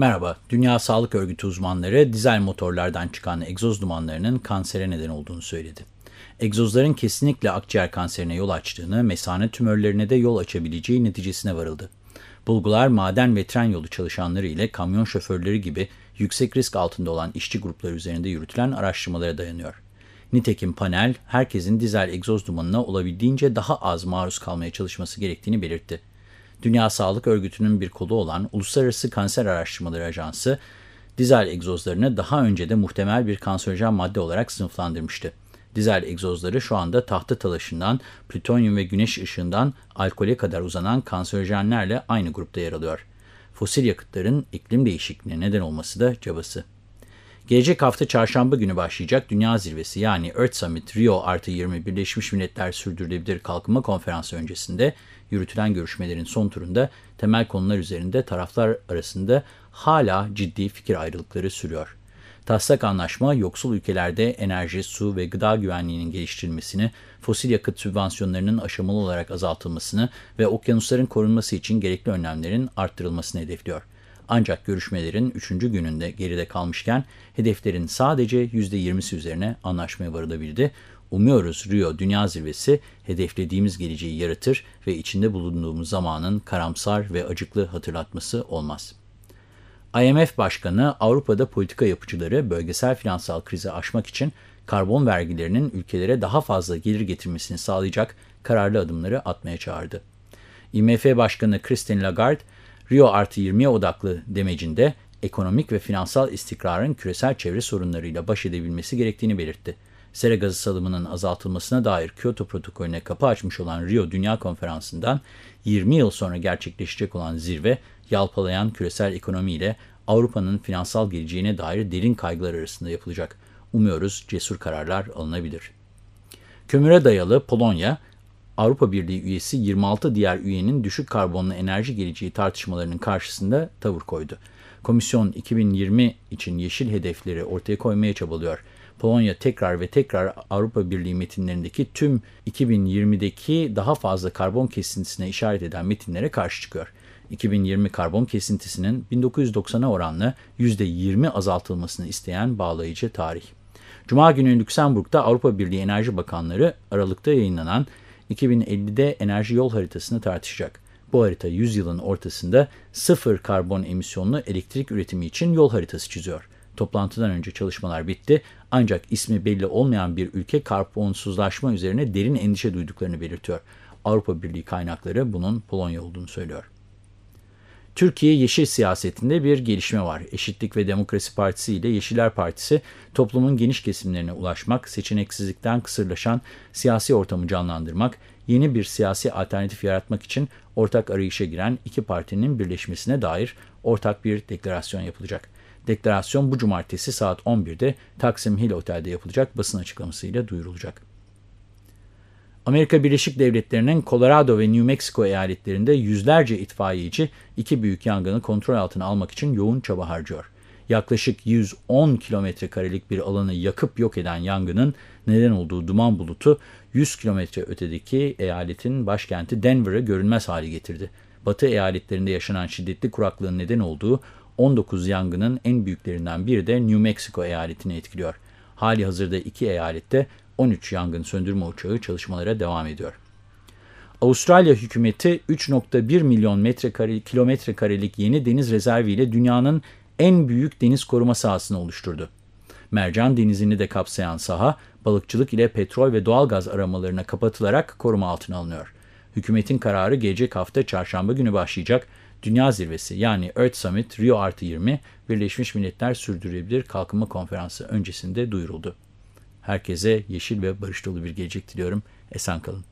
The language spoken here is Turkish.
Merhaba, Dünya Sağlık Örgütü uzmanları dizel motorlardan çıkan egzoz dumanlarının kansere neden olduğunu söyledi. Egzozların kesinlikle akciğer kanserine yol açtığını, mesane tümörlerine de yol açabileceği neticesine varıldı. Bulgular maden ve tren yolu çalışanları ile kamyon şoförleri gibi yüksek risk altında olan işçi grupları üzerinde yürütülen araştırmalara dayanıyor. Nitekim panel, herkesin dizel egzoz dumanına olabildiğince daha az maruz kalmaya çalışması gerektiğini belirtti. Dünya Sağlık Örgütü'nün bir kolu olan Uluslararası Kanser Araştırmaları Ajansı, dizel egzozlarını daha önce de muhtemel bir kanserojen madde olarak sınıflandırmıştı. Dizel egzozları şu anda tahta talaşından, plütonyum ve güneş ışığından alkole kadar uzanan kanserojenlerle aynı grupta yer alıyor. Fosil yakıtların iklim değişikliğine neden olması da cabası. Gelecek hafta çarşamba günü başlayacak Dünya Zirvesi yani Earth Summit Rio artı 20 Birleşmiş Milletler Sürdürülebilir Kalkınma Konferansı öncesinde yürütülen görüşmelerin son turunda temel konular üzerinde taraflar arasında hala ciddi fikir ayrılıkları sürüyor. Taslak anlaşma yoksul ülkelerde enerji, su ve gıda güvenliğinin geliştirilmesini, fosil yakıt sübvansiyonlarının aşamalı olarak azaltılmasını ve okyanusların korunması için gerekli önlemlerin arttırılmasını hedefliyor. Ancak görüşmelerin 3. gününde geride kalmışken hedeflerin sadece %20'si üzerine anlaşmaya varılabildi. Umuyoruz Rio Dünya Zirvesi hedeflediğimiz geleceği yaratır ve içinde bulunduğumuz zamanın karamsar ve acıklı hatırlatması olmaz. IMF Başkanı Avrupa'da politika yapıcıları bölgesel finansal krizi aşmak için karbon vergilerinin ülkelere daha fazla gelir getirmesini sağlayacak kararlı adımları atmaya çağırdı. IMF Başkanı Christine Lagarde, Rio artı 20'ye odaklı demecinde ekonomik ve finansal istikrarın küresel çevre sorunlarıyla baş edebilmesi gerektiğini belirtti. Sera gazı salımının azaltılmasına dair Kyoto protokolüne kapı açmış olan Rio Dünya Konferansı'ndan 20 yıl sonra gerçekleşecek olan zirve, yalpalayan küresel ekonomiyle Avrupa'nın finansal geleceğine dair derin kaygılar arasında yapılacak. Umuyoruz cesur kararlar alınabilir. Kömüre dayalı Polonya, Avrupa Birliği üyesi 26 diğer üyenin düşük karbonlu enerji geleceği tartışmalarının karşısında tavır koydu. Komisyon 2020 için yeşil hedefleri ortaya koymaya çabalıyor. Polonya tekrar ve tekrar Avrupa Birliği metinlerindeki tüm 2020'deki daha fazla karbon kesintisine işaret eden metinlere karşı çıkıyor. 2020 karbon kesintisinin 1990'a oranla %20 azaltılmasını isteyen bağlayıcı tarih. Cuma günü Lüksemburg'da Avrupa Birliği Enerji Bakanları Aralık'ta yayınlanan 2050'de enerji yol haritasını tartışacak. Bu harita 100 yılın ortasında sıfır karbon emisyonlu elektrik üretimi için yol haritası çiziyor. Toplantıdan önce çalışmalar bitti ancak ismi belli olmayan bir ülke karbonsuzlaşma üzerine derin endişe duyduklarını belirtiyor. Avrupa Birliği kaynakları bunun Polonya olduğunu söylüyor. Türkiye yeşil siyasetinde bir gelişme var. Eşitlik ve Demokrasi Partisi ile Yeşiller Partisi toplumun geniş kesimlerine ulaşmak, seçeneksizlikten kısırlaşan siyasi ortamı canlandırmak, yeni bir siyasi alternatif yaratmak için ortak arayışa giren iki partinin birleşmesine dair ortak bir deklarasyon yapılacak. Deklarasyon bu cumartesi saat 11'de Taksim Hill Otel'de yapılacak basın açıklamasıyla duyurulacak. Amerika Birleşik Devletleri'nin Colorado ve New Mexico eyaletlerinde yüzlerce itfaiyeci iki büyük yangını kontrol altına almak için yoğun çaba harcıyor. Yaklaşık 110 kilometre karelik bir alanı yakıp yok eden yangının neden olduğu duman bulutu 100 kilometre ötedeki eyaletin başkenti Denver'ı görünmez hale getirdi. Batı eyaletlerinde yaşanan şiddetli kuraklığın neden olduğu 19 yangının en büyüklerinden biri de New Mexico eyaletini etkiliyor. Hali hazırda iki eyalette 13 yangın söndürme uçağı çalışmalara devam ediyor. Avustralya hükümeti 3.1 milyon metrekare, kilometre karelik yeni deniz rezervi ile dünyanın en büyük deniz koruma sahasını oluşturdu. Mercan denizini de kapsayan saha, balıkçılık ile petrol ve doğalgaz aramalarına kapatılarak koruma altına alınıyor. Hükümetin kararı gelecek hafta çarşamba günü başlayacak Dünya Zirvesi yani Earth Summit Rio Artı 20 Birleşmiş Milletler Sürdürülebilir Kalkınma Konferansı öncesinde duyuruldu. Herkese yeşil ve barış dolu bir gelecek diliyorum. Esen kalın.